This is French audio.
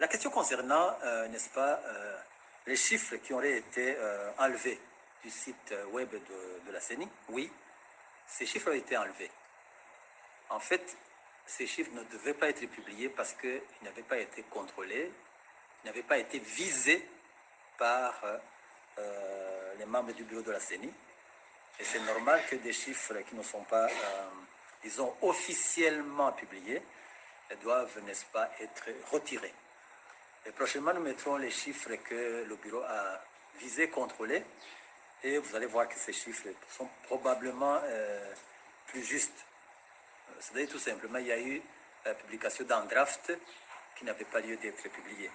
La question concernant, euh, n'est-ce pas, euh, les chiffres qui auraient été euh, enlevés du site web de, la CENI, oui, ces chiffres ont été enlevés. En fait, ces chiffres ne devaient pas être publiés parce qu'ils n'avaient pas été contrôlés, ils n'avaient pas été visés par les membres du bureau de la CENI. Et c'est normal que des chiffres qui ne sont pas, disons, officiellement publiés doivent, n'est-ce pas, être retirés. Et prochainement, nous mettrons les chiffres que le bureau a visés, contrôlés, et vous allez voir que ces chiffres sont probablement euh, plus justes. C'est-à-dire tout simplement, il y a eu la publication d'un draft qui n'avait pas lieu d'être publié.